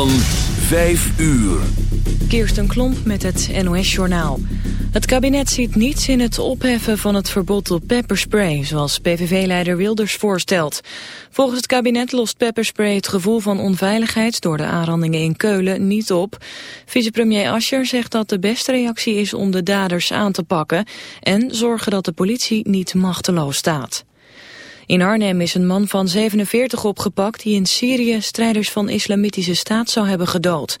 van 5 uur. Kirsten Klomp met het NOS-journaal. Het kabinet ziet niets in het opheffen van het verbod op pepperspray... zoals PVV-leider Wilders voorstelt. Volgens het kabinet lost pepperspray het gevoel van onveiligheid... door de aanrandingen in Keulen niet op. Vicepremier Ascher zegt dat de beste reactie is om de daders aan te pakken... en zorgen dat de politie niet machteloos staat. In Arnhem is een man van 47 opgepakt die in Syrië strijders van islamitische staat zou hebben gedood.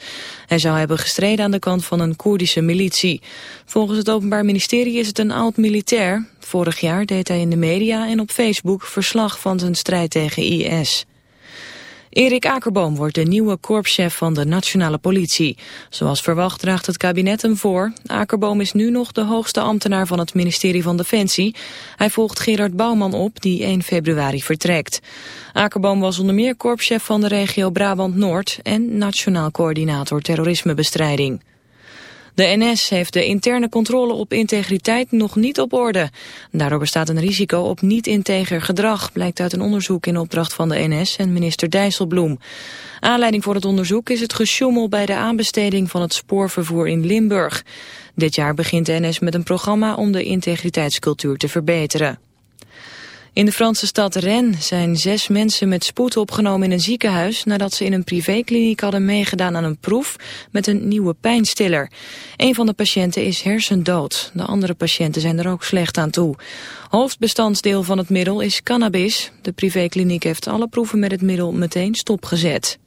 Hij zou hebben gestreden aan de kant van een Koerdische militie. Volgens het Openbaar Ministerie is het een oud-militair. Vorig jaar deed hij in de media en op Facebook verslag van zijn strijd tegen IS. Erik Akerboom wordt de nieuwe korpschef van de nationale politie. Zoals verwacht draagt het kabinet hem voor. Akerboom is nu nog de hoogste ambtenaar van het ministerie van Defensie. Hij volgt Gerard Bouwman op, die 1 februari vertrekt. Akerboom was onder meer korpschef van de regio Brabant-Noord... en nationaal coördinator terrorismebestrijding. De NS heeft de interne controle op integriteit nog niet op orde. Daardoor bestaat een risico op niet-integer gedrag, blijkt uit een onderzoek in opdracht van de NS en minister Dijsselbloem. Aanleiding voor het onderzoek is het gesjoemel bij de aanbesteding van het spoorvervoer in Limburg. Dit jaar begint de NS met een programma om de integriteitscultuur te verbeteren. In de Franse stad Rennes zijn zes mensen met spoed opgenomen in een ziekenhuis... nadat ze in een privékliniek hadden meegedaan aan een proef met een nieuwe pijnstiller. Een van de patiënten is hersendood. De andere patiënten zijn er ook slecht aan toe. Hoofdbestandsdeel van het middel is cannabis. De privékliniek heeft alle proeven met het middel meteen stopgezet.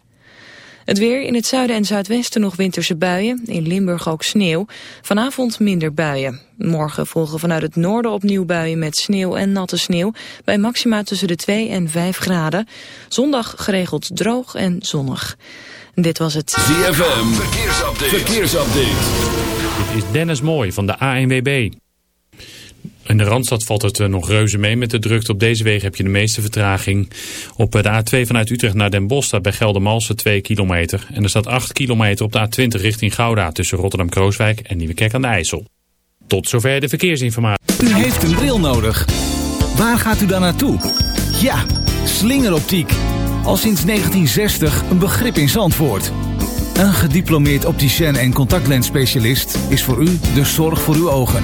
Het weer in het zuiden en zuidwesten nog winterse buien. In Limburg ook sneeuw. Vanavond minder buien. Morgen volgen vanuit het noorden opnieuw buien met sneeuw en natte sneeuw. Bij maxima tussen de 2 en 5 graden. Zondag geregeld droog en zonnig. Dit was het ZFM. Verkeersupdate. Verkeersupdate. Dit is Dennis Mooi van de ANWB. In de Randstad valt het eh, nog reuze mee met de drukte. Op deze wegen heb je de meeste vertraging. Op de A2 vanuit Utrecht naar Den Bosch staat bij Geldermalsen 2 kilometer. En er staat 8 kilometer op de A20 richting Gouda tussen Rotterdam-Krooswijk en Nieuwekerk aan de IJssel. Tot zover de verkeersinformatie. U heeft een bril nodig. Waar gaat u dan naartoe? Ja, slingeroptiek. Al sinds 1960 een begrip in Zandvoort. Een gediplomeerd opticien en contactlensspecialist is voor u de zorg voor uw ogen.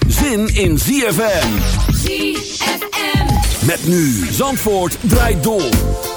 zin in ZFM. ZFM. Met nu Zandvoort draait door.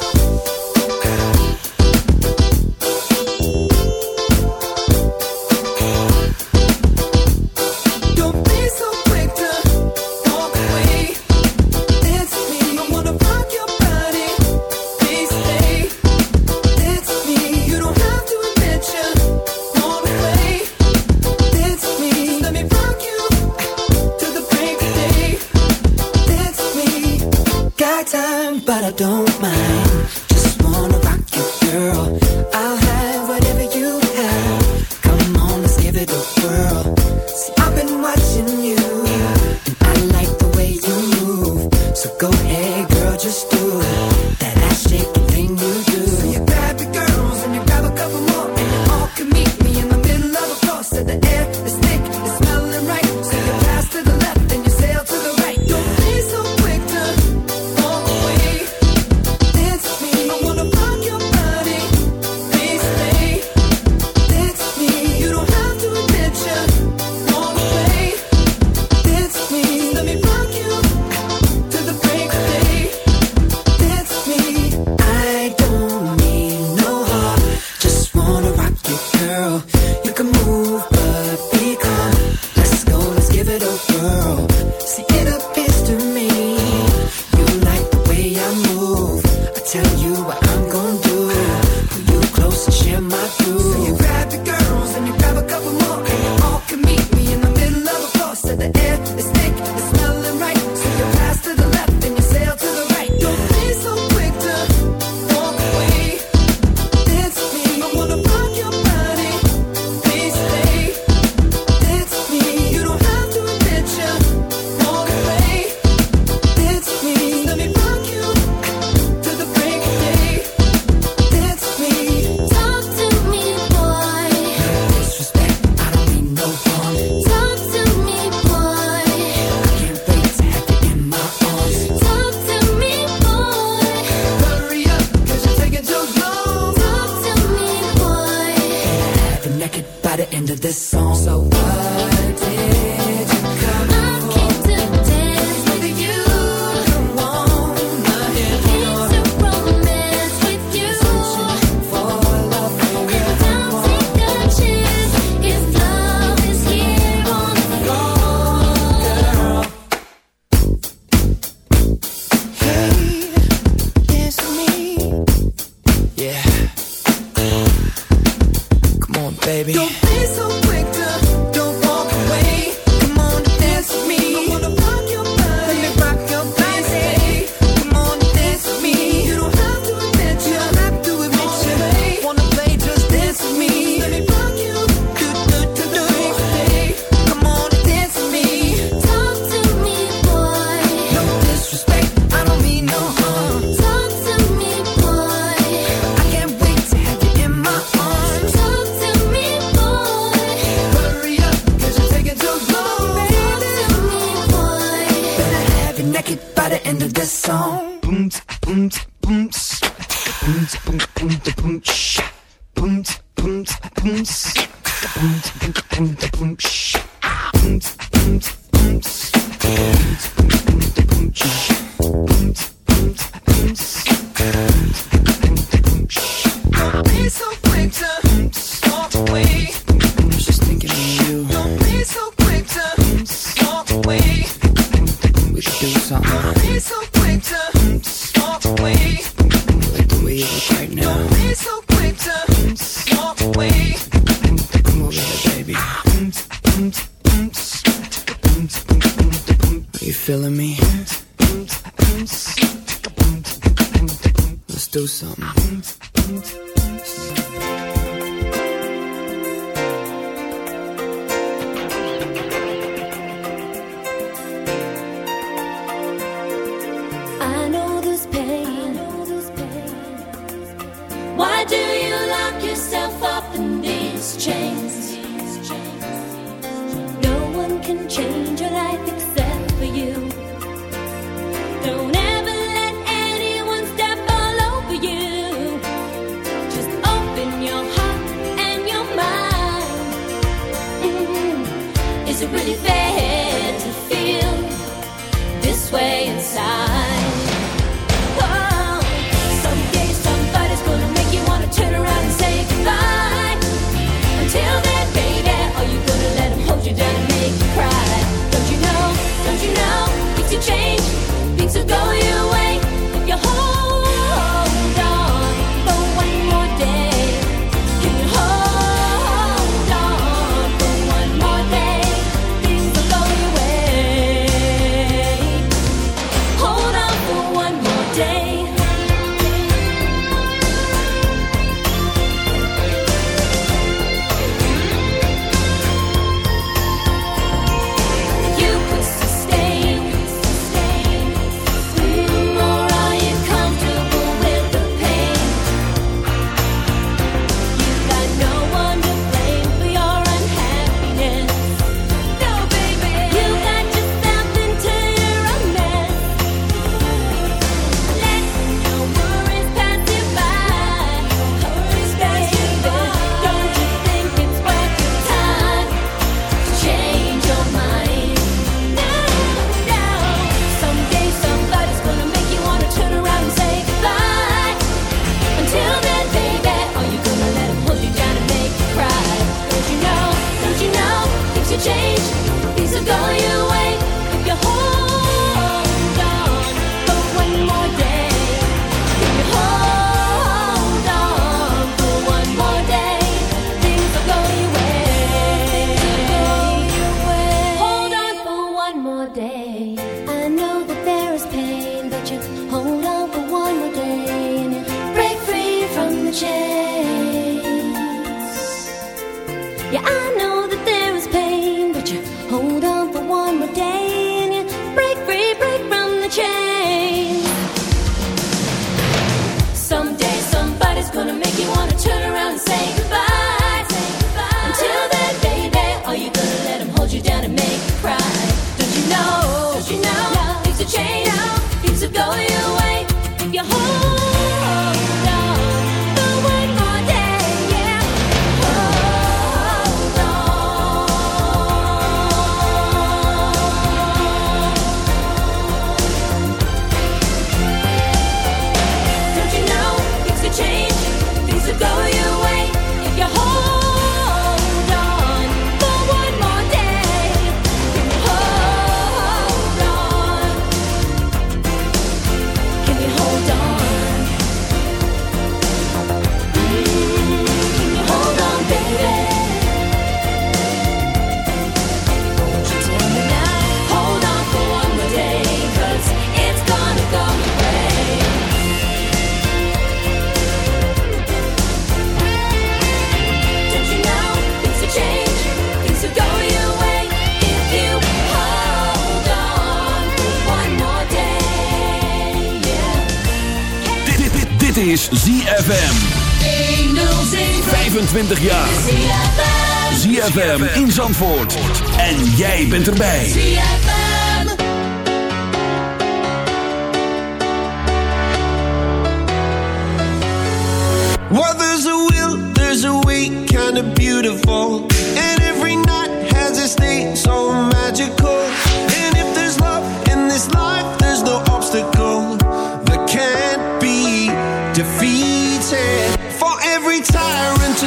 retiring tyrant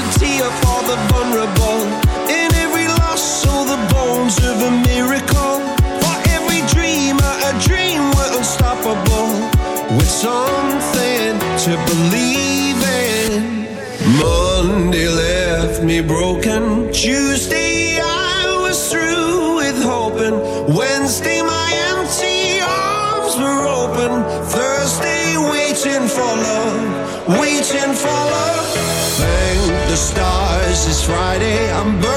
is Friday, I'm burning.